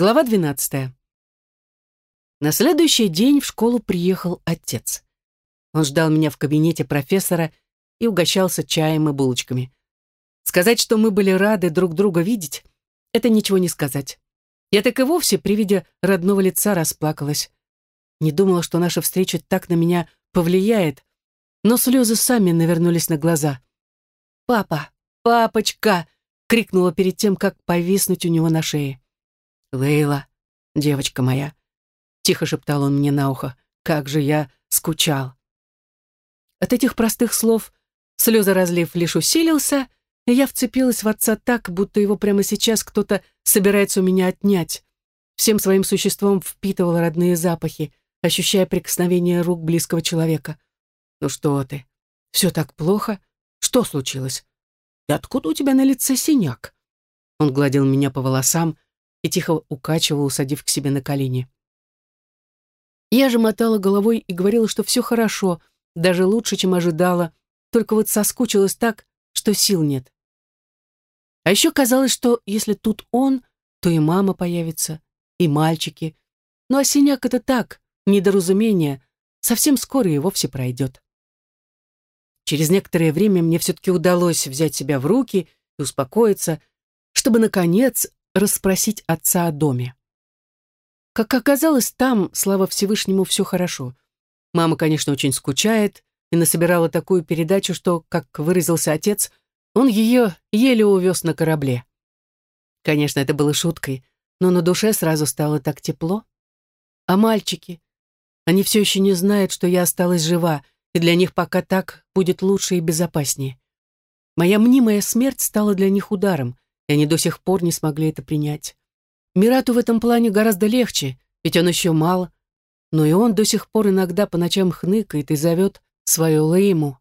Глава 12. На следующий день в школу приехал отец. Он ждал меня в кабинете профессора и угощался чаем и булочками. Сказать, что мы были рады друг друга видеть, это ничего не сказать. Я так и вовсе при виде родного лица расплакалась. Не думала, что наша встреча так на меня повлияет, но слезы сами навернулись на глаза. «Папа! Папочка!» — крикнула перед тем, как повиснуть у него на шее. «Лейла, девочка моя», — тихо шептал он мне на ухо, «как же я скучал». От этих простых слов слезоразлив лишь усилился, и я вцепилась в отца так, будто его прямо сейчас кто-то собирается у меня отнять. Всем своим существом впитывала родные запахи, ощущая прикосновение рук близкого человека. «Ну что ты? Все так плохо? Что случилось? И откуда у тебя на лице синяк?» Он гладил меня по волосам, и тихо укачивал, усадив к себе на колени. Я же мотала головой и говорила, что все хорошо, даже лучше, чем ожидала, только вот соскучилась так, что сил нет. А еще казалось, что если тут он, то и мама появится, и мальчики. Ну а синяк это так, недоразумение, совсем скоро и вовсе пройдет. Через некоторое время мне все-таки удалось взять себя в руки и успокоиться, чтобы, наконец, расспросить отца о доме. Как оказалось, там, слава Всевышнему, все хорошо. Мама, конечно, очень скучает и насобирала такую передачу, что, как выразился отец, он ее еле увез на корабле. Конечно, это было шуткой, но на душе сразу стало так тепло. А мальчики? Они все еще не знают, что я осталась жива, и для них пока так будет лучше и безопаснее. Моя мнимая смерть стала для них ударом — и они до сих пор не смогли это принять. Мирату в этом плане гораздо легче, ведь он еще мал, но и он до сих пор иногда по ночам хныкает и зовет свою Лейму.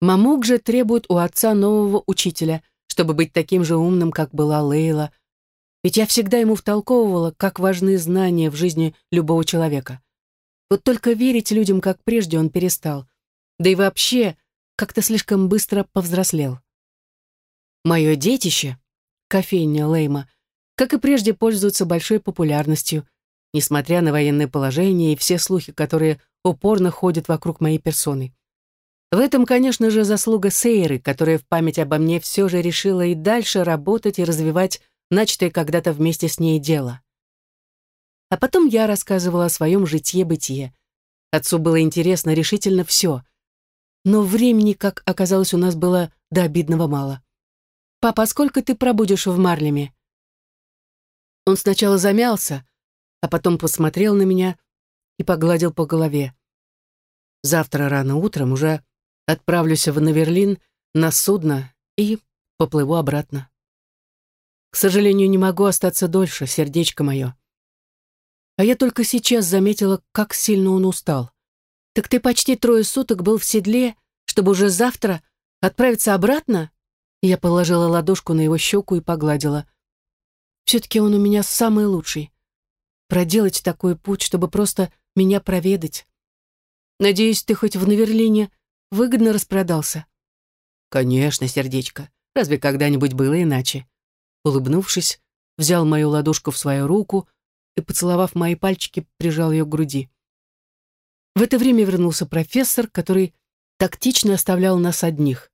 Мамук же требует у отца нового учителя, чтобы быть таким же умным, как была Лейла, ведь я всегда ему втолковывала, как важны знания в жизни любого человека. Вот только верить людям, как прежде, он перестал. Да и вообще, как-то слишком быстро повзрослел. Мое детище, кофейня Лейма, как и прежде пользуется большой популярностью, несмотря на военное положение и все слухи, которые упорно ходят вокруг моей персоны. В этом, конечно же, заслуга Сейры, которая в память обо мне все же решила и дальше работать и развивать начатое когда-то вместе с ней дело. А потом я рассказывала о своем житье-бытие. Отцу было интересно решительно все. Но времени, как оказалось, у нас было до обидного мало. «Папа, а сколько ты пробудешь в Марлеме?» Он сначала замялся, а потом посмотрел на меня и погладил по голове. «Завтра рано утром уже отправлюсь в Наверлин на судно и поплыву обратно. К сожалению, не могу остаться дольше, сердечко мое». А я только сейчас заметила, как сильно он устал. «Так ты почти трое суток был в седле, чтобы уже завтра отправиться обратно?» Я положила ладошку на его щеку и погладила. Все-таки он у меня самый лучший. Проделать такой путь, чтобы просто меня проведать. Надеюсь, ты хоть в Наверлине выгодно распродался. Конечно, сердечко. Разве когда-нибудь было иначе? Улыбнувшись, взял мою ладошку в свою руку и, поцеловав мои пальчики, прижал ее к груди. В это время вернулся профессор, который тактично оставлял нас одних.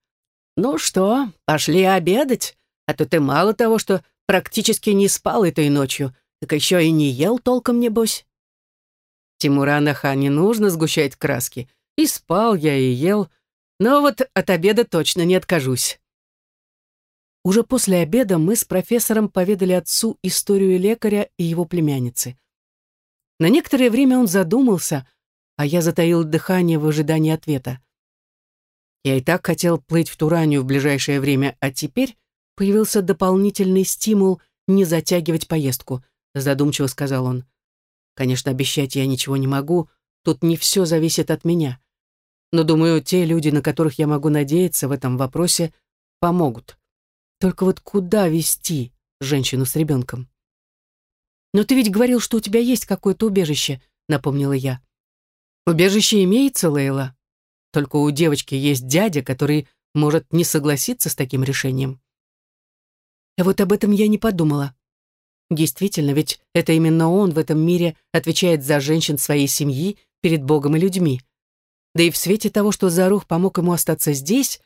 «Ну что, пошли обедать? А то ты мало того, что практически не спал этой ночью, так еще и не ел толком, небось». Тимуранаха не нужно сгущать краски. И спал я, и ел, но вот от обеда точно не откажусь. Уже после обеда мы с профессором поведали отцу историю лекаря и его племянницы. На некоторое время он задумался, а я затаил дыхание в ожидании ответа. Я и так хотел плыть в Туранию в ближайшее время, а теперь появился дополнительный стимул не затягивать поездку, задумчиво сказал он. Конечно, обещать я ничего не могу, тут не все зависит от меня. Но, думаю, те люди, на которых я могу надеяться в этом вопросе, помогут. Только вот куда вести женщину с ребенком? «Но ты ведь говорил, что у тебя есть какое-то убежище», — напомнила я. «Убежище имеется, Лейла, только у девочки есть дядя, который может не согласиться с таким решением. А вот об этом я не подумала. Действительно, ведь это именно он в этом мире отвечает за женщин своей семьи перед Богом и людьми. Да и в свете того, что Зарух помог ему остаться здесь,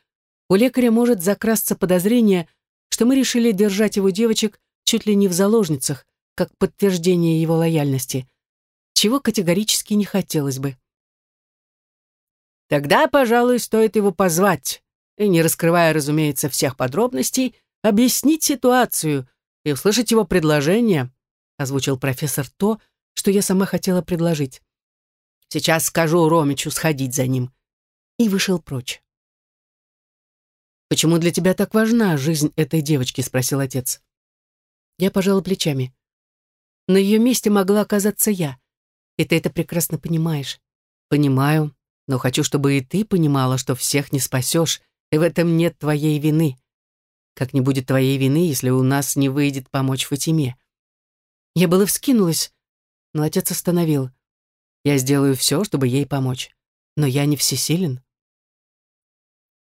у лекаря может закрасться подозрение, что мы решили держать его девочек чуть ли не в заложницах, как подтверждение его лояльности, чего категорически не хотелось бы. Тогда, пожалуй, стоит его позвать и, не раскрывая, разумеется, всех подробностей, объяснить ситуацию и услышать его предложение, озвучил профессор то, что я сама хотела предложить. Сейчас скажу Ромичу сходить за ним. И вышел прочь. «Почему для тебя так важна жизнь этой девочки?» — спросил отец. Я пожала плечами. На ее месте могла оказаться я. И ты это прекрасно понимаешь. Понимаю, но хочу, чтобы и ты понимала, что всех не спасешь, и в этом нет твоей вины. Как не будет твоей вины, если у нас не выйдет помочь Фатиме. Я было вскинулась, но отец остановил. Я сделаю все, чтобы ей помочь. Но я не всесилен.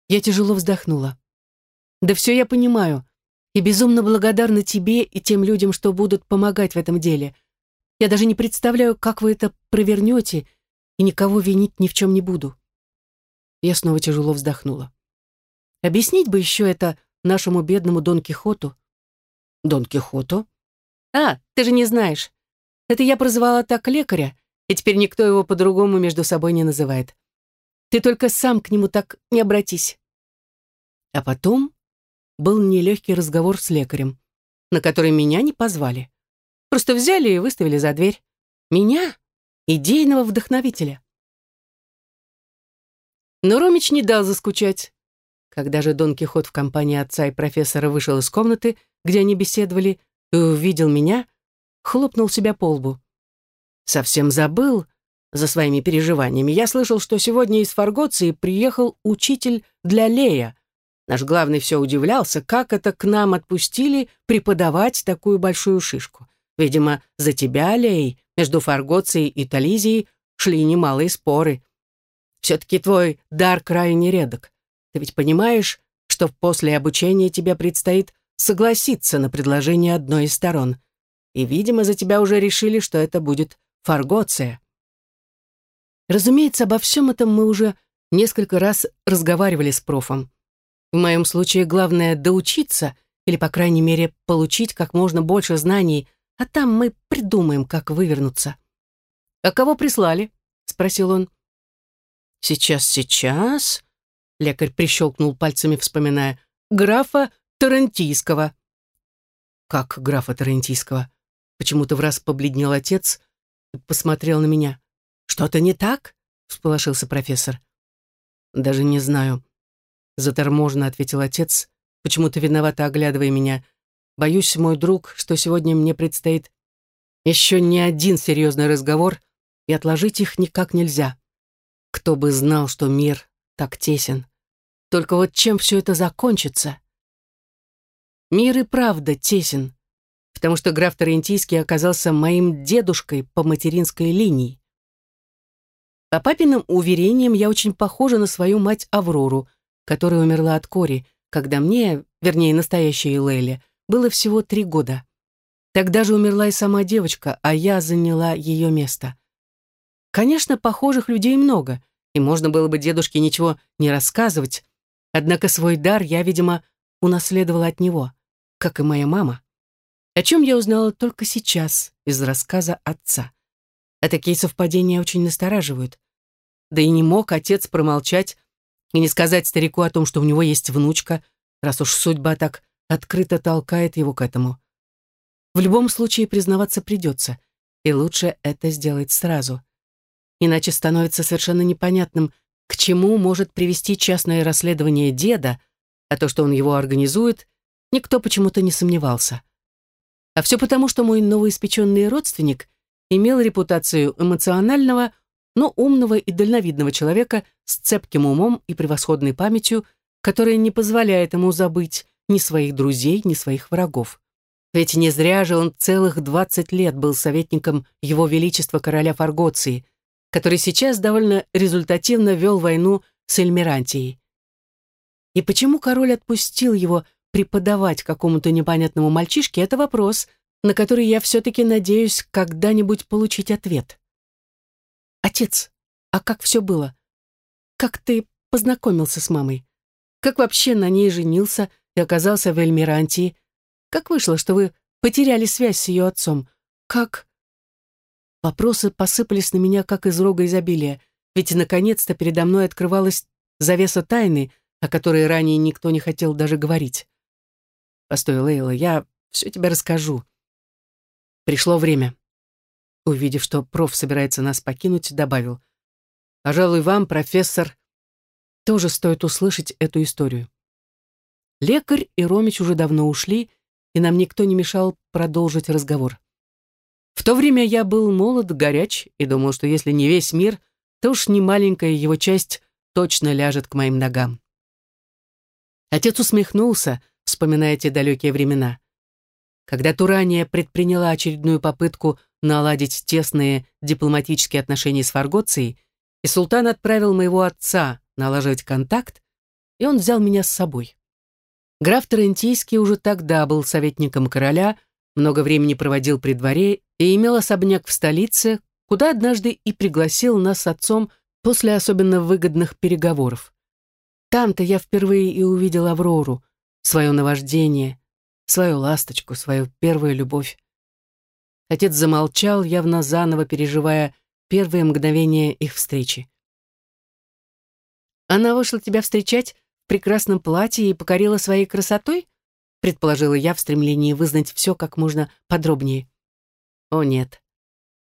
Я тяжело вздохнула. Да все я понимаю. И безумно благодарна тебе и тем людям, что будут помогать в этом деле. Я даже не представляю, как вы это провернете, и никого винить ни в чем не буду. Я снова тяжело вздохнула. Объяснить бы еще это нашему бедному Дон Кихоту. Дон Кихоту? А, ты же не знаешь. Это я прозвала так лекаря, и теперь никто его по-другому между собой не называет. Ты только сам к нему так не обратись. А потом был нелегкий разговор с лекарем, на который меня не позвали. Просто взяли и выставили за дверь. Меня, идейного вдохновителя. Но Ромич не дал заскучать. Когда же Дон Кихот в компании отца и профессора вышел из комнаты, где они беседовали, и увидел меня, хлопнул себя по лбу. Совсем забыл за своими переживаниями. Я слышал, что сегодня из Фаргоции приехал учитель для Лея. Наш главный все удивлялся, как это к нам отпустили преподавать такую большую шишку. Видимо, за тебя, Лей, между Фаргоцией и Тализией шли немалые споры. Все-таки твой дар крайне редок. Ты ведь понимаешь, что после обучения тебе предстоит согласиться на предложение одной из сторон. И, видимо, за тебя уже решили, что это будет Фаргоция. Разумеется, обо всем этом мы уже несколько раз разговаривали с профом. В моем случае главное доучиться или, по крайней мере, получить как можно больше знаний, а там мы придумаем, как вывернуться. «А кого прислали?» — спросил он. «Сейчас, сейчас», — лекарь прищелкнул пальцами, вспоминая, «графа Тарантийского». «Как графа Тарантийского?» Почему-то в раз побледнел отец, посмотрел на меня. «Что-то не так?» — всполошился профессор. «Даже не знаю». Заторможенно ответил отец, почему-то виновато оглядывая меня. «Боюсь, мой друг, что сегодня мне предстоит еще не один серьезный разговор, и отложить их никак нельзя. Кто бы знал, что мир так тесен. Только вот чем все это закончится?» Мир и правда тесен, потому что граф Тарентийский оказался моим дедушкой по материнской линии. По папиным уверениям, я очень похожа на свою мать Аврору, которая умерла от кори, когда мне, вернее, настоящей Лейле, было всего три года. Тогда же умерла и сама девочка, а я заняла ее место. Конечно, похожих людей много, и можно было бы дедушке ничего не рассказывать, однако свой дар я, видимо, унаследовала от него, как и моя мама о чем я узнала только сейчас из рассказа отца. А такие совпадения очень настораживают. Да и не мог отец промолчать и не сказать старику о том, что у него есть внучка, раз уж судьба так открыто толкает его к этому. В любом случае признаваться придется, и лучше это сделать сразу. Иначе становится совершенно непонятным, к чему может привести частное расследование деда, а то, что он его организует, никто почему-то не сомневался. А все потому, что мой новоиспеченный родственник имел репутацию эмоционального, но умного и дальновидного человека с цепким умом и превосходной памятью, которая не позволяет ему забыть ни своих друзей, ни своих врагов. Ведь не зря же он целых 20 лет был советником его величества короля Фаргоции, который сейчас довольно результативно вел войну с Эльмирантией. И почему король отпустил его преподавать какому-то непонятному мальчишке, это вопрос, на который я все-таки надеюсь когда-нибудь получить ответ. Отец, а как все было? Как ты познакомился с мамой? Как вообще на ней женился и оказался в Эльмирантии? Как вышло, что вы потеряли связь с ее отцом? Как... Вопросы посыпались на меня, как из рога изобилия, ведь наконец-то передо мной открывалась завеса тайны, о которой ранее никто не хотел даже говорить. «Постой, Лейла, я все тебе расскажу». Пришло время. Увидев, что проф собирается нас покинуть, добавил. «Пожалуй, вам, профессор, тоже стоит услышать эту историю». Лекарь и Ромич уже давно ушли, и нам никто не мешал продолжить разговор. В то время я был молод, горяч и думал, что если не весь мир, то уж не маленькая его часть точно ляжет к моим ногам. Отец усмехнулся, вспоминая те далекие времена. Когда Турания предприняла очередную попытку наладить тесные дипломатические отношения с Фаргоцией, и султан отправил моего отца налаживать контакт, и он взял меня с собой. Граф Тарентийский уже тогда был советником короля, много времени проводил при дворе и имел особняк в столице, куда однажды и пригласил нас с отцом после особенно выгодных переговоров. Там-то я впервые и увидел Аврору, свое наваждение, свою ласточку, свою первую любовь. Отец замолчал, явно заново переживая первые мгновения их встречи. «Она вышла тебя встречать прекрасном платье и покорила своей красотой?» предположила я в стремлении вызнать все как можно подробнее. О нет.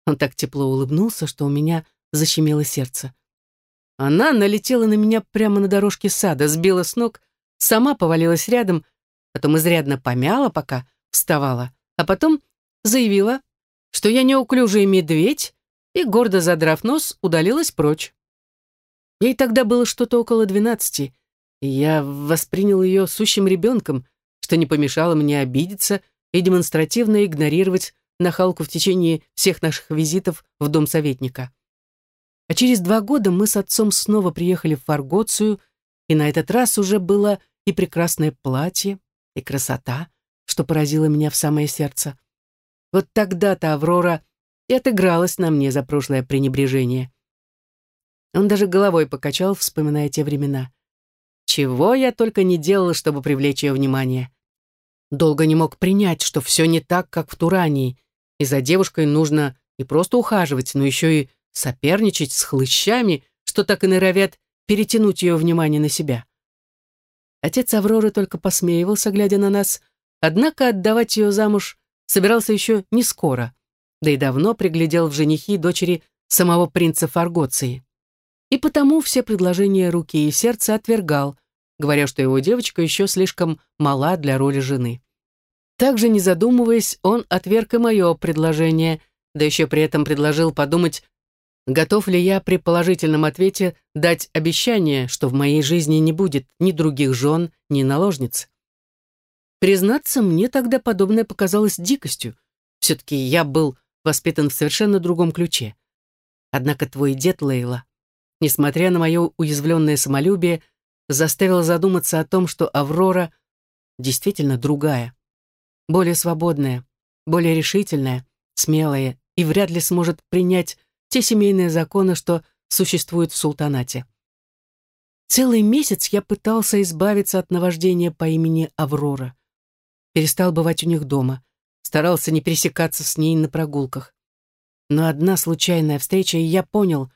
Он так тепло улыбнулся, что у меня защемило сердце. Она налетела на меня прямо на дорожке сада, сбила с ног, сама повалилась рядом, потом изрядно помяла, пока вставала, а потом заявила, что я неуклюжий медведь, и, гордо задрав нос, удалилась прочь. Ей тогда было что-то около двенадцати, я воспринял ее сущим ребенком, что не помешало мне обидеться и демонстративно игнорировать нахалку в течение всех наших визитов в дом советника. А через два года мы с отцом снова приехали в Фаргоцию, и на этот раз уже было и прекрасное платье, и красота, что поразило меня в самое сердце. Вот тогда-то Аврора и отыгралась на мне за прошлое пренебрежение. Он даже головой покачал, вспоминая те времена. Чего я только не делала, чтобы привлечь ее внимание. Долго не мог принять, что все не так, как в Турании, и за девушкой нужно не просто ухаживать, но еще и соперничать с хлыщами, что так и норовят перетянуть ее внимание на себя. Отец Авроры только посмеивался, глядя на нас, однако отдавать ее замуж собирался еще не скоро, да и давно приглядел в женихи дочери самого принца Фаргоции. И потому все предложения руки и сердца отвергал, говоря, что его девочка еще слишком мала для роли жены. Также, не задумываясь, он отверг и мое предложение, да еще при этом предложил подумать, готов ли я при положительном ответе дать обещание, что в моей жизни не будет ни других жен, ни наложниц. Признаться, мне тогда подобное показалось дикостью. Все-таки я был воспитан в совершенно другом ключе. Однако твой дед, Лейла, несмотря на мое уязвленное самолюбие, заставил задуматься о том, что Аврора действительно другая, более свободная, более решительная, смелая и вряд ли сможет принять те семейные законы, что существуют в султанате. Целый месяц я пытался избавиться от наваждения по имени Аврора. Перестал бывать у них дома, старался не пересекаться с ней на прогулках. Но одна случайная встреча, и я понял,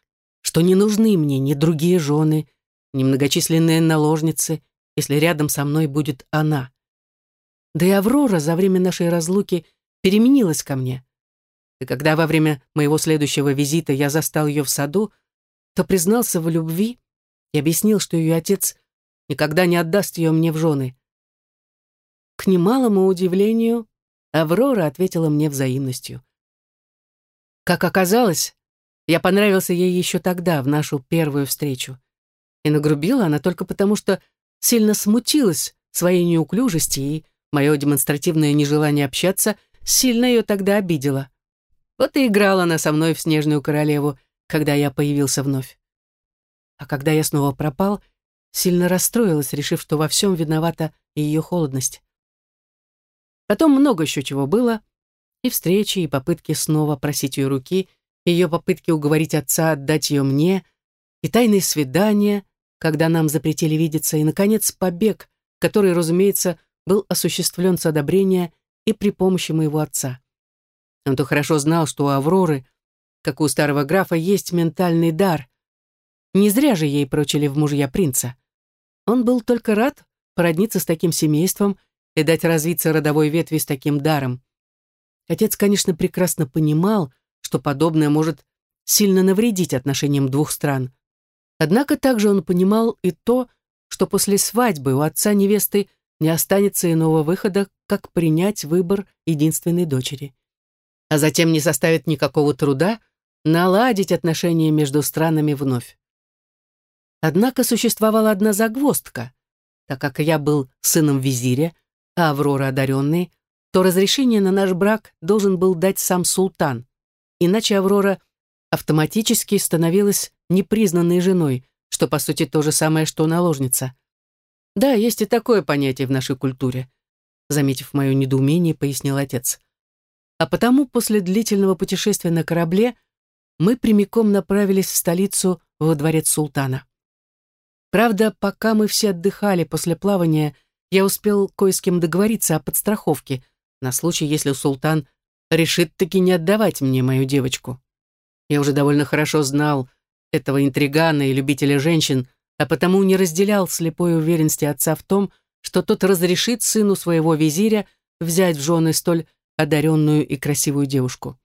что не нужны мне ни другие жены, немногочисленные наложницы, если рядом со мной будет она. Да и Аврора за время нашей разлуки переменилась ко мне. И когда во время моего следующего визита я застал ее в саду, то признался в любви и объяснил, что ее отец никогда не отдаст ее мне в жены. К немалому удивлению, Аврора ответила мне взаимностью. Как оказалось, я понравился ей еще тогда, в нашу первую встречу. И нагрубила она только потому, что сильно смутилась своей неуклюжести, и мое демонстративное нежелание общаться сильно ее тогда обидело. Вот и играла она со мной в «Снежную королеву», когда я появился вновь. А когда я снова пропал, сильно расстроилась, решив, что во всем виновата ее холодность. Потом много еще чего было, И встречи, и попытки снова просить ее руки, ее попытки уговорить отца отдать ее мне, и тайные свидания, когда нам запретили видеться, и, наконец, побег, который, разумеется, был осуществлен с одобрения и при помощи моего отца. Он-то хорошо знал, что у Авроры, как у старого графа, есть ментальный дар. Не зря же ей прочили в мужья принца. Он был только рад породниться с таким семейством и дать развиться родовой ветви с таким даром. Отец, конечно, прекрасно понимал, что подобное может сильно навредить отношениям двух стран. Однако также он понимал и то, что после свадьбы у отца невесты не останется иного выхода, как принять выбор единственной дочери. А затем не составит никакого труда наладить отношения между странами вновь. Однако существовала одна загвоздка. Так как я был сыном визиря, а Аврора одаренной, то разрешение на наш брак должен был дать сам султан, иначе Аврора автоматически становилась непризнанной женой, что по сути то же самое, что наложница. Да, есть и такое понятие в нашей культуре, заметив мое недоумение, пояснил отец. А потому после длительного путешествия на корабле мы прямиком направились в столицу во дворец султана. Правда, пока мы все отдыхали после плавания, я успел кое с кем договориться о подстраховке — на случай, если султан решит таки не отдавать мне мою девочку. Я уже довольно хорошо знал этого интригана и любителя женщин, а потому не разделял слепой уверенности отца в том, что тот разрешит сыну своего визиря взять в жены столь одаренную и красивую девушку.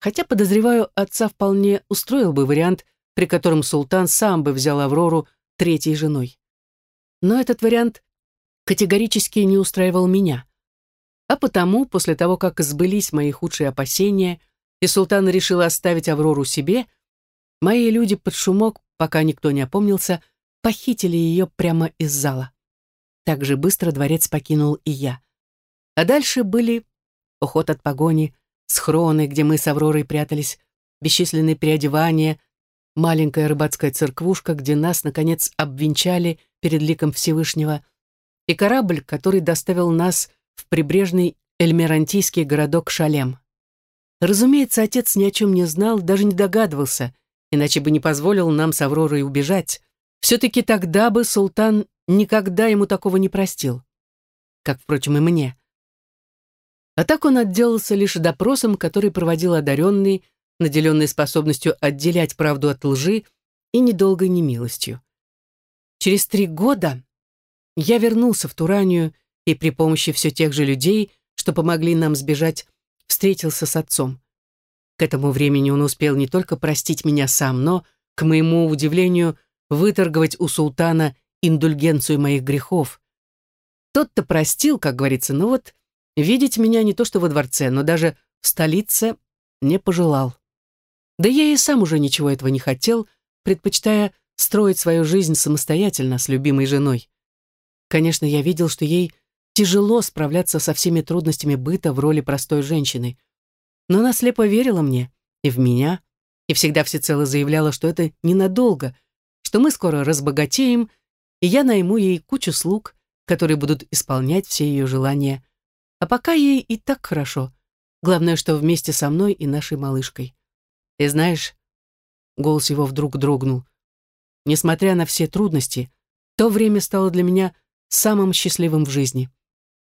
Хотя, подозреваю, отца вполне устроил бы вариант, при котором султан сам бы взял Аврору третьей женой. Но этот вариант категорически не устраивал меня. А потому, после того, как сбылись мои худшие опасения, и султан решил оставить Аврору себе, мои люди под шумок, пока никто не опомнился, похитили ее прямо из зала. Так же быстро дворец покинул и я. А дальше были уход от погони, схроны, где мы с Авророй прятались, бесчисленные переодевания, маленькая рыбацкая церквушка, где нас, наконец, обвенчали перед ликом Всевышнего, и корабль, который доставил нас в прибрежный эльмирантийский городок Шалем. Разумеется, отец ни о чем не знал, даже не догадывался, иначе бы не позволил нам с Авророй убежать. Все-таки тогда бы султан никогда ему такого не простил. Как, впрочем, и мне. А так он отделался лишь допросом, который проводил одаренный, наделенный способностью отделять правду от лжи и недолгой немилостью. Через три года я вернулся в Туранию и при помощи все тех же людей, что помогли нам сбежать, встретился с отцом. К этому времени он успел не только простить меня сам, но, к моему удивлению, выторговать у султана индульгенцию моих грехов. Тот-то простил, как говорится, но вот видеть меня не то что во дворце, но даже в столице не пожелал. Да я и сам уже ничего этого не хотел, предпочитая строить свою жизнь самостоятельно с любимой женой. Конечно, я видел, что ей Тяжело справляться со всеми трудностями быта в роли простой женщины. Но она слепо верила мне и в меня, и всегда всецело заявляла, что это ненадолго, что мы скоро разбогатеем, и я найму ей кучу слуг, которые будут исполнять все ее желания. А пока ей и так хорошо. Главное, что вместе со мной и нашей малышкой. И знаешь, голос его вдруг дрогнул. Несмотря на все трудности, то время стало для меня самым счастливым в жизни.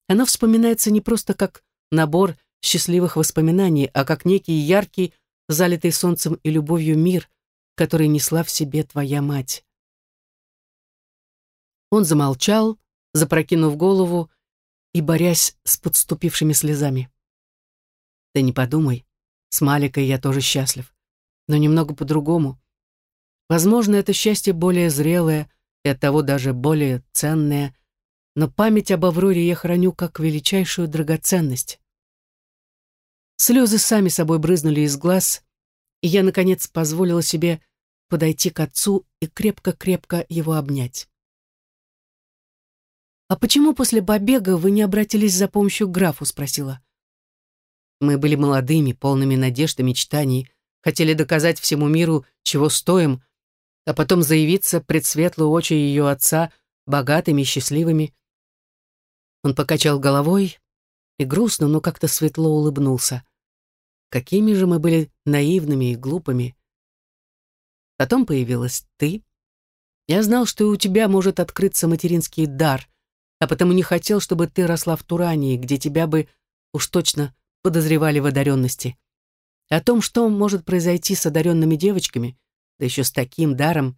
Она вспоминается не просто как набор счастливых воспоминаний, а как некий яркий, залитый солнцем и любовью мир, который несла в себе твоя мать. Он замолчал, запрокинув голову и борясь с подступившими слезами. Ты не подумай, с Маликой я тоже счастлив, но немного по-другому. Возможно, это счастье более зрелое и оттого даже более ценное, но память об Авроре я храню как величайшую драгоценность. Слезы сами собой брызнули из глаз, и я, наконец, позволила себе подойти к отцу и крепко-крепко его обнять. «А почему после побега вы не обратились за помощью к графу?» — спросила. Мы были молодыми, полными надежд и мечтаний, хотели доказать всему миру, чего стоим, а потом заявиться пред светлую очи ее отца богатыми и счастливыми. Он покачал головой, и грустно, но как-то светло улыбнулся. Какими же мы были наивными и глупыми. Потом появилась ты. Я знал, что у тебя может открыться материнский дар, а потому не хотел, чтобы ты росла в Турании, где тебя бы уж точно подозревали в одаренности. О том, что может произойти с одаренными девочками, да еще с таким даром,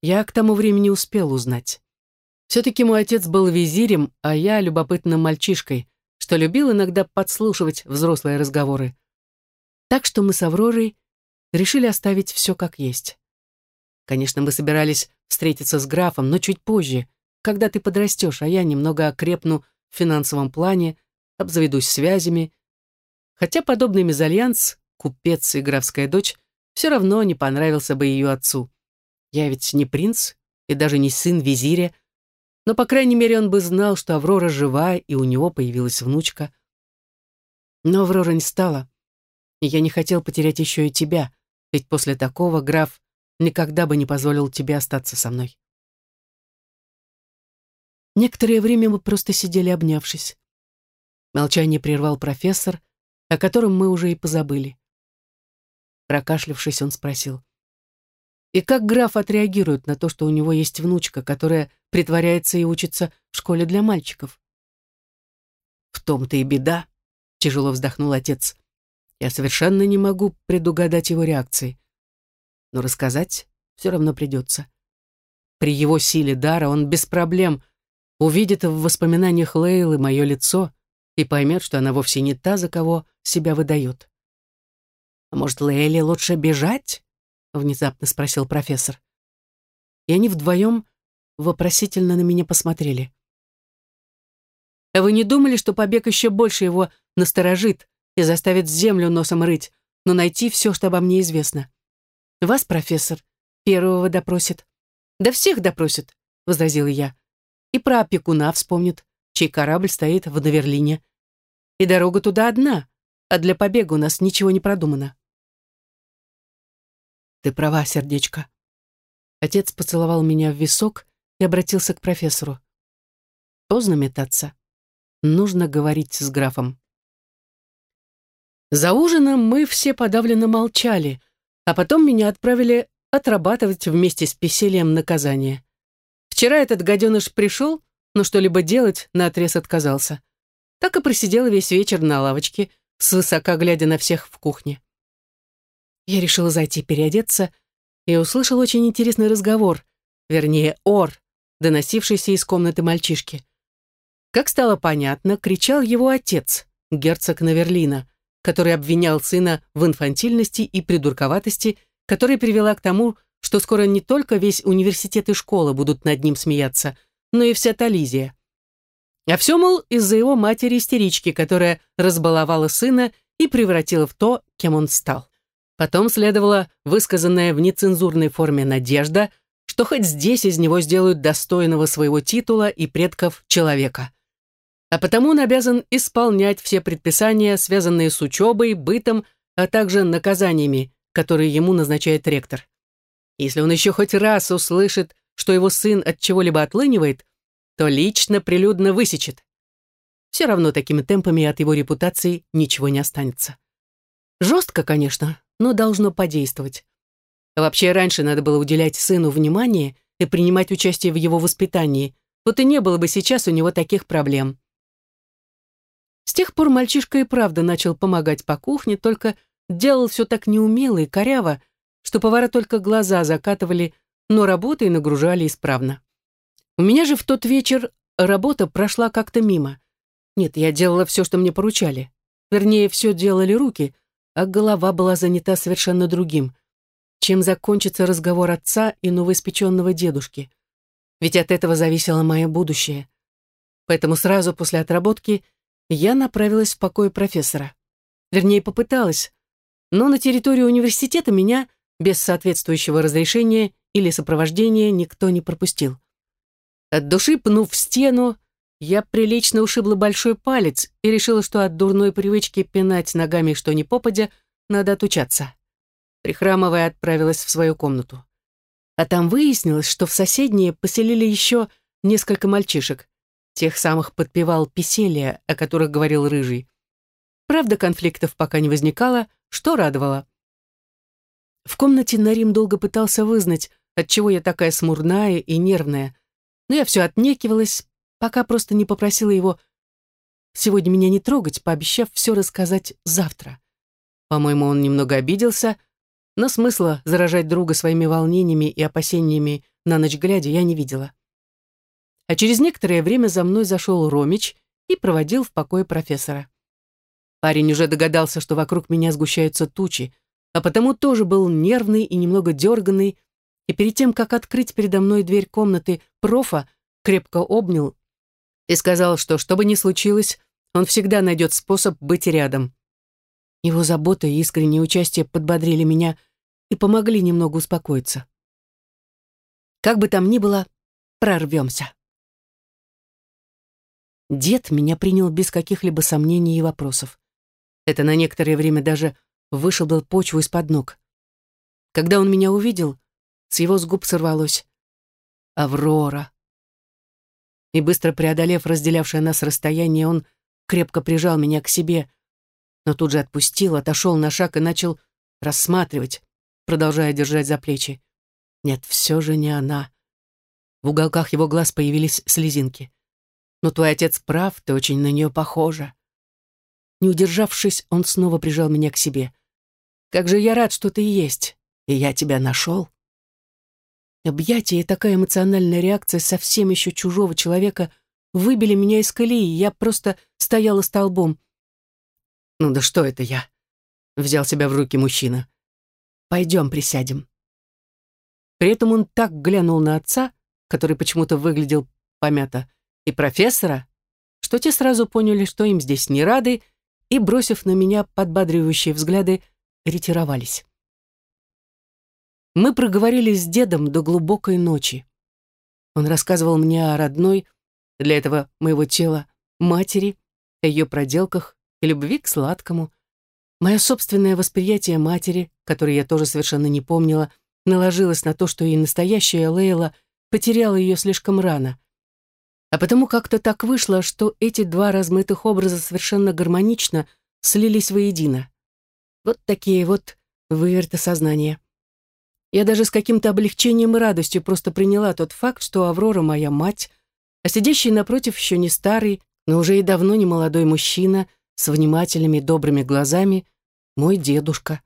я к тому времени успел узнать. Все-таки мой отец был визирем, а я любопытным мальчишкой, что любил иногда подслушивать взрослые разговоры. Так что мы с Авророй решили оставить все как есть. Конечно, мы собирались встретиться с графом, но чуть позже, когда ты подрастешь, а я немного окрепну в финансовом плане, обзаведусь связями. Хотя подобный мезальянс, купец и графская дочь, все равно не понравился бы ее отцу. Я ведь не принц и даже не сын визиря, но, по крайней мере, он бы знал, что Аврора жива, и у него появилась внучка. Но Аврора не стала, и я не хотел потерять еще и тебя, ведь после такого граф никогда бы не позволил тебе остаться со мной. Некоторое время мы просто сидели, обнявшись. Молчание прервал профессор, о котором мы уже и позабыли. Прокашлявшись, он спросил. «И как граф отреагирует на то, что у него есть внучка, которая притворяется и учится в школе для мальчиков?» «В том-то и беда», — тяжело вздохнул отец. «Я совершенно не могу предугадать его реакции. Но рассказать все равно придется. При его силе дара он без проблем увидит в воспоминаниях Лейлы мое лицо и поймет, что она вовсе не та, за кого себя выдает. «А может, Лейле лучше бежать?» — внезапно спросил профессор. И они вдвоем вопросительно на меня посмотрели. «А вы не думали, что побег еще больше его насторожит и заставит землю носом рыть, но найти все, что обо мне известно? Вас, профессор, первого допросит. Да всех допросит, — возразила я. И про опекуна вспомнит, чей корабль стоит в Наверлине. И дорога туда одна, а для побега у нас ничего не продумано. Ты права, сердечко. Отец поцеловал меня в висок и обратился к профессору. Поздно метаться. Нужно говорить с графом. За ужином мы все подавленно молчали, а потом меня отправили отрабатывать вместе с Песелием наказание. Вчера этот гаденыш пришел, но что-либо делать наотрез отказался. Так и просидела весь вечер на лавочке, свысока глядя на всех в кухне. Я решила зайти переодеться и услышал очень интересный разговор, вернее, ор, доносившийся из комнаты мальчишки. Как стало понятно, кричал его отец, герцог Наверлина, который обвинял сына в инфантильности и придурковатости, которая привела к тому, что скоро не только весь университет и школа будут над ним смеяться, но и вся Тализия. А все, мол, из-за его матери-истерички, которая разбаловала сына и превратила в то, кем он стал. Потом следовала высказанная в нецензурной форме надежда, что хоть здесь из него сделают достойного своего титула и предков человека. А потому он обязан исполнять все предписания, связанные с учебой, бытом, а также наказаниями, которые ему назначает ректор. Если он еще хоть раз услышит, что его сын от чего-либо отлынивает, то лично прилюдно высечет. Все равно такими темпами от его репутации ничего не останется. Жестко, конечно, но должно подействовать. Вообще, раньше надо было уделять сыну внимание и принимать участие в его воспитании, вот и не было бы сейчас у него таких проблем. С тех пор мальчишка и правда начал помогать по кухне, только делал все так неумело и коряво, что повара только глаза закатывали, но работой нагружали исправно. У меня же в тот вечер работа прошла как-то мимо. Нет, я делала все, что мне поручали. Вернее, все делали руки, а голова была занята совершенно другим. Чем закончится разговор отца и новоиспеченного дедушки? Ведь от этого зависело мое будущее. Поэтому сразу после отработки я направилась в покой профессора. Вернее, попыталась, но на территорию университета меня без соответствующего разрешения или сопровождения никто не пропустил. От души пнув в стену, я прилично ушибла большой палец и решила, что от дурной привычки пинать ногами что ни попадя, надо отучаться. Прихрамывая, отправилась в свою комнату. А там выяснилось, что в соседние поселили еще несколько мальчишек. Тех самых подпевал Писелия, о которых говорил Рыжий. Правда, конфликтов пока не возникало, что радовало. В комнате Нарим долго пытался вызнать, отчего я такая смурная и нервная, но я все отнекивалась, пока просто не попросила его сегодня меня не трогать, пообещав все рассказать завтра. По-моему, он немного обиделся, но смысла заражать друга своими волнениями и опасениями на ночь глядя я не видела. А через некоторое время за мной зашел Ромич и проводил в покое профессора. Парень уже догадался, что вокруг меня сгущаются тучи, а потому тоже был нервный и немного дерганный, и перед тем, как открыть передо мной дверь комнаты профа, крепко обнял и сказал, что, что бы ни случилось, он всегда найдет способ быть рядом. Его забота и искреннее участие подбодрили меня и помогли немного успокоиться. Как бы там ни было, прорвемся. Дед меня принял без каких-либо сомнений и вопросов. Это на некоторое время даже вышибл почву из-под ног. Когда он меня увидел, с его с губ сорвалось «Аврора». И быстро преодолев разделявшее нас расстояние, он крепко прижал меня к себе, но тут же отпустил, отошел на шаг и начал рассматривать, продолжая держать за плечи. Нет, все же не она. В уголках его глаз появились слезинки. Но твой отец прав, ты очень на нее похожа. Не удержавшись, он снова прижал меня к себе. Как же я рад, что ты есть, и я тебя нашел. Объятие и такая эмоциональная реакция совсем еще чужого человека выбили меня из колеи, я просто стояла столбом. «Ну да что это я?» — взял себя в руки мужчина. «Пойдем присядем». При этом он так глянул на отца, который почему-то выглядел помято, и профессора, что те сразу поняли, что им здесь не рады, и, бросив на меня подбадривающие взгляды, ретировались. Мы проговорили с дедом до глубокой ночи. Он рассказывал мне о родной, для этого моего тела, матери, о ее проделках и любви к сладкому. Мое собственное восприятие матери, которое я тоже совершенно не помнила, наложилось на то, что и настоящая Лейла потеряла ее слишком рано. А потому как-то так вышло, что эти два размытых образа совершенно гармонично слились воедино. Вот такие вот выверты сознания. Я даже с каким-то облегчением и радостью просто приняла тот факт, что Аврора моя мать, а сидящий напротив еще не старый, но уже и давно не молодой мужчина с внимательными добрыми глазами, мой дедушка,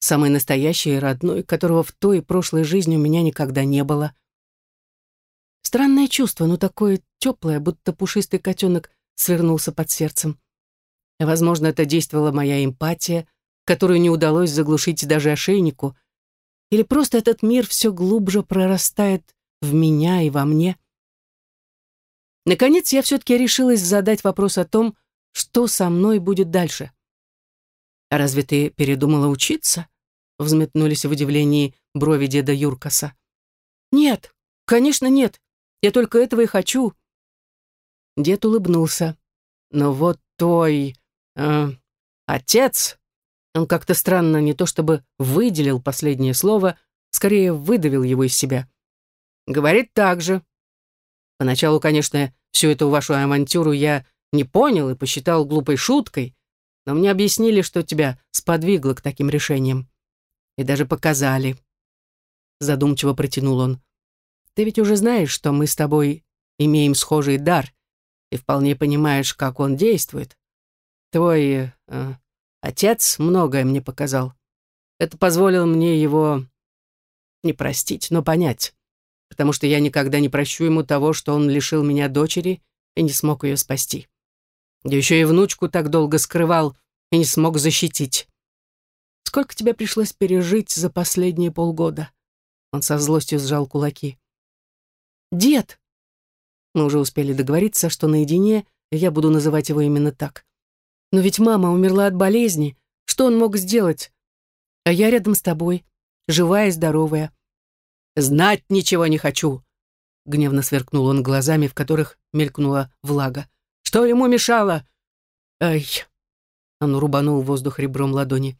самый настоящий и родной, которого в той и прошлой жизни у меня никогда не было. Странное чувство, но такое теплое, будто пушистый котенок свернулся под сердцем. Возможно, это действовала моя эмпатия, которую не удалось заглушить даже ошейнику, или просто этот мир все глубже прорастает в меня и во мне. Наконец, я все-таки решилась задать вопрос о том, что со мной будет дальше. «А разве ты передумала учиться?» взметнулись в удивлении брови деда Юркаса. «Нет, конечно нет. Я только этого и хочу». Дед улыбнулся. «Но вот твой... Э, отец...» Он как-то странно не то чтобы выделил последнее слово, скорее выдавил его из себя. «Говорит так же. Поначалу, конечно, всю эту вашу авантюру я не понял и посчитал глупой шуткой, но мне объяснили, что тебя сподвигло к таким решениям. И даже показали. Задумчиво протянул он. Ты ведь уже знаешь, что мы с тобой имеем схожий дар и вполне понимаешь, как он действует. Твой э, отец многое мне показал. Это позволило мне его не простить, но понять, потому что я никогда не прощу ему того, что он лишил меня дочери и не смог ее спасти. Я еще и внучку так долго скрывал и не смог защитить. Сколько тебе пришлось пережить за последние полгода?» Он со злостью сжал кулаки. «Дед!» Мы уже успели договориться, что наедине я буду называть его именно так. «Но ведь мама умерла от болезни. Что он мог сделать? А я рядом с тобой, живая и здоровая». «Знать ничего не хочу!» Гневно сверкнул он глазами, в которых мелькнула влага. «Что ему мешало?» «Ай!» Он рубанул воздух ребром ладони.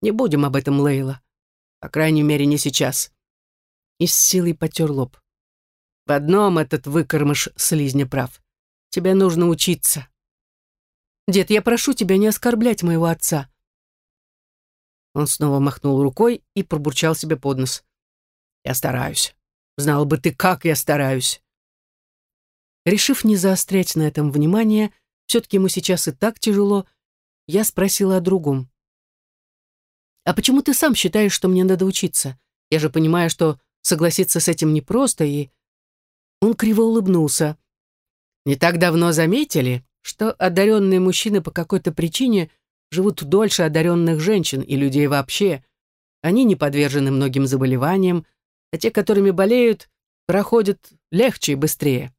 Не будем об этом, Лейла. По крайней мере, не сейчас. И с силой потер лоб. В одном этот выкормыш слизня прав. Тебе нужно учиться. Дед, я прошу тебя не оскорблять моего отца. Он снова махнул рукой и пробурчал себе под нос. Я стараюсь. Знал бы ты, как я стараюсь. Решив не заострять на этом внимание, все-таки ему сейчас и так тяжело, я спросила о другом. «А почему ты сам считаешь, что мне надо учиться? Я же понимаю, что согласиться с этим непросто, и...» Он криво улыбнулся. «Не так давно заметили, что одаренные мужчины по какой-то причине живут дольше одаренных женщин и людей вообще. Они не подвержены многим заболеваниям, а те, которыми болеют, проходят легче и быстрее.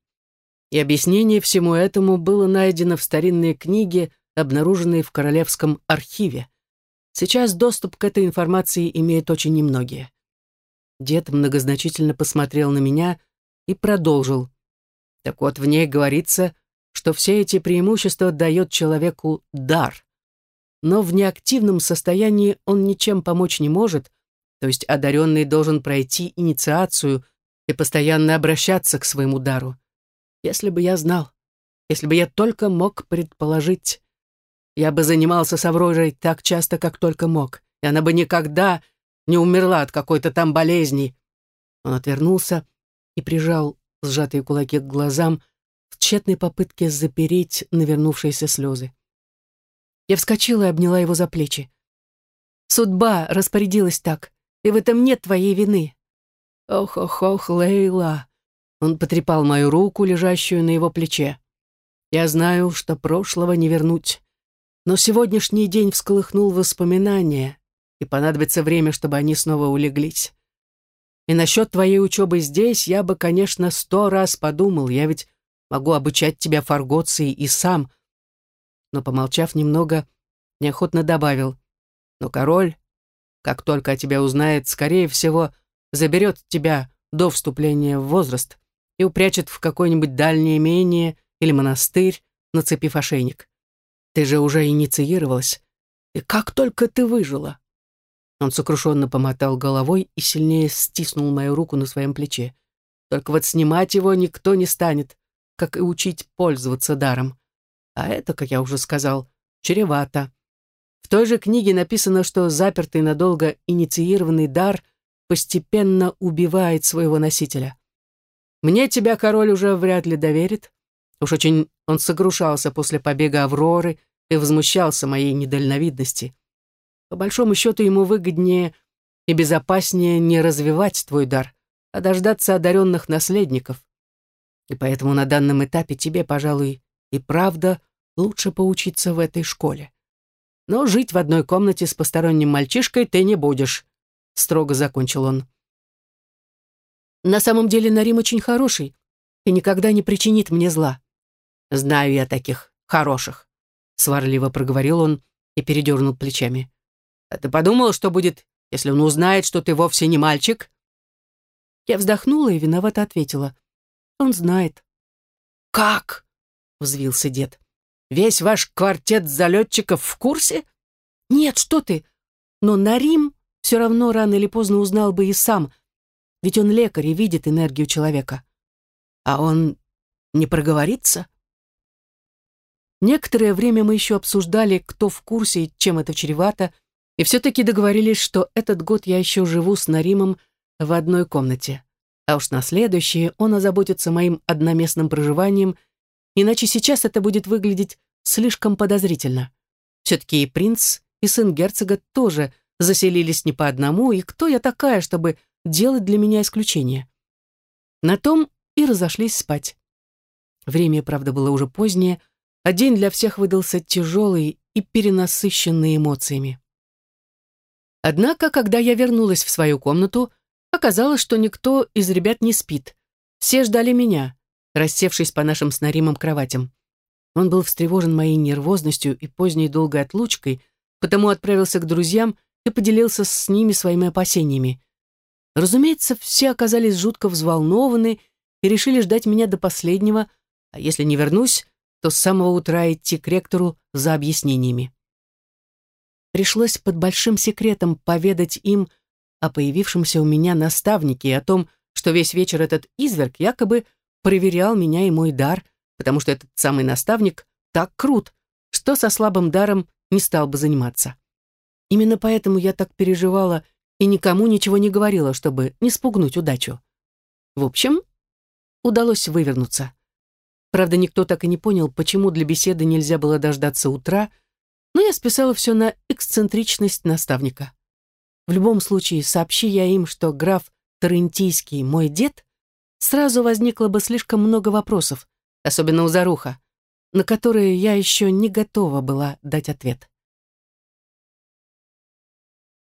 И объяснение всему этому было найдено в старинной книге, обнаруженной в Королевском архиве. Сейчас доступ к этой информации имеют очень немногие. Дед многозначительно посмотрел на меня и продолжил. Так вот, в ней говорится, что все эти преимущества дает человеку дар. Но в неактивном состоянии он ничем помочь не может, то есть одаренный должен пройти инициацию и постоянно обращаться к своему дару. Если бы я знал, если бы я только мог предположить, я бы занимался с Авророй так часто, как только мог, и она бы никогда не умерла от какой-то там болезни. Он отвернулся и прижал сжатые кулаки к глазам тщетной попытке запереть навернувшиеся слезы. Я вскочила и обняла его за плечи. «Судьба распорядилась так, и в этом нет твоей вины». «Ох-ох-ох, Лейла!» Он потрепал мою руку, лежащую на его плече. «Я знаю, что прошлого не вернуть, но сегодняшний день всколыхнул воспоминания, и понадобится время, чтобы они снова улеглись. И насчет твоей учебы здесь я бы, конечно, сто раз подумал, я ведь могу обучать тебя фаргоции и сам». Но, помолчав немного, неохотно добавил, «Но король, как только о тебя узнает, скорее всего, заберет тебя до вступления в возраст» и упрячет в какое-нибудь дальнее имение или монастырь, нацепив ошейник. Ты же уже инициировалась. И как только ты выжила!» Он сокрушенно помотал головой и сильнее стиснул мою руку на своем плече. «Только вот снимать его никто не станет, как и учить пользоваться даром. А это, как я уже сказал, чревато. В той же книге написано, что запертый надолго инициированный дар постепенно убивает своего носителя. Мне тебя король уже вряд ли доверит. Уж очень он согрушался после побега Авроры и возмущался моей недальновидности. По большому счету ему выгоднее и безопаснее не развивать твой дар, а дождаться одаренных наследников. И поэтому на данном этапе тебе, пожалуй, и правда лучше поучиться в этой школе. Но жить в одной комнате с посторонним мальчишкой ты не будешь, строго закончил он. На самом деле Нарим очень хороший и никогда не причинит мне зла. Знаю я таких хороших, сварливо проговорил он и передернул плечами. А ты подумал, что будет, если он узнает, что ты вовсе не мальчик? Я вздохнула и виновато ответила. Он знает. Как? взвился дед. Весь ваш квартет залетчиков в курсе? Нет, что ты? Но Нарим все равно рано или поздно узнал бы и сам, ведь он лекарь и видит энергию человека. А он не проговорится? Некоторое время мы еще обсуждали, кто в курсе и чем это чревато, и все-таки договорились, что этот год я еще живу с Наримом в одной комнате. А уж на следующий он озаботится моим одноместным проживанием, иначе сейчас это будет выглядеть слишком подозрительно. Все-таки и принц, и сын герцога тоже заселились не по одному, и кто я такая, чтобы делать для меня исключение. На том и разошлись спать. Время, правда, было уже позднее, а день для всех выдался тяжелый и перенасыщенный эмоциями. Однако, когда я вернулась в свою комнату, оказалось, что никто из ребят не спит. Все ждали меня, рассевшись по нашим с кроватям. Он был встревожен моей нервозностью и поздней долгой отлучкой, потому отправился к друзьям и поделился с ними своими опасениями. Разумеется, все оказались жутко взволнованы и решили ждать меня до последнего, а если не вернусь, то с самого утра идти к ректору за объяснениями. Пришлось под большим секретом поведать им о появившемся у меня наставнике и о том, что весь вечер этот изверг якобы проверял меня и мой дар, потому что этот самый наставник так крут, что со слабым даром не стал бы заниматься. Именно поэтому я так переживала и никому ничего не говорила, чтобы не спугнуть удачу. В общем, удалось вывернуться. Правда, никто так и не понял, почему для беседы нельзя было дождаться утра, но я списала все на эксцентричность наставника. В любом случае, сообщи я им, что граф Тарентийский мой дед, сразу возникло бы слишком много вопросов, особенно у Заруха, на которые я еще не готова была дать ответ.